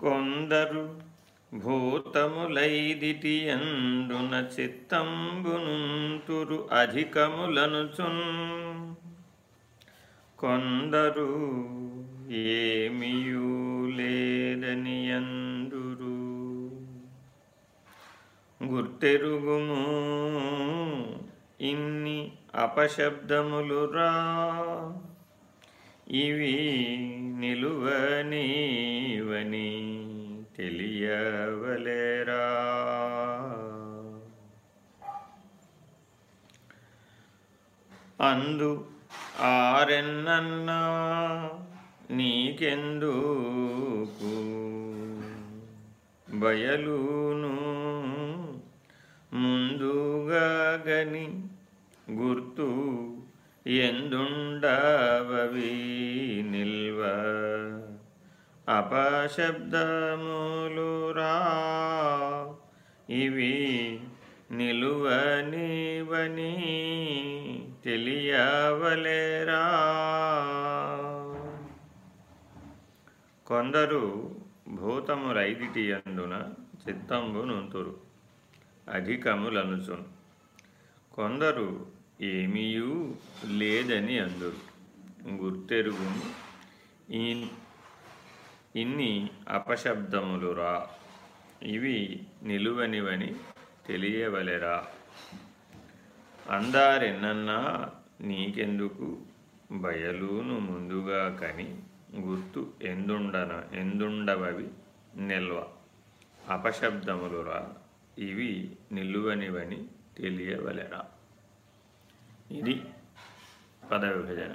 కొందరు భూతములైదిటి ఎందున చిత్తంబునుంతురు అధికములనుచున్. కొందరు ఏమియూ లేదని ఎందురు? గుర్తెరుగుము ఇన్ని అపశబ్దములురా ఇవి నిలువనీవని తెలియవలేరా అందు ఆరెన్నన్నా నీకెందుకు? బయలును ముందుగా గని గుర్తు ఎందుండవవి నిల్వ? అపశబ్దములురా. ఇవి నిలువనివని తెలియవలేరా. కొందరు భూతమురైదిటి అందున చిత్తంబు నుంతురు అధికములనుచును. కొందరు ఏమీయూ లేదని అందురు. గుర్తెరుగు ఈ ఇన్ని అపశబ్దములురా ఇవి నిలువనివని తెలియవలెరా. అందారెన్నన్నా నీకెందుకు? బయలును ముందుగా కని గుర్తు ఎందుండన ఎందుండవవి నిల్వ. అపశబ్దములురా ఇవి నిలువనివని తెలియవలెరా. ఇది పదవిభజన.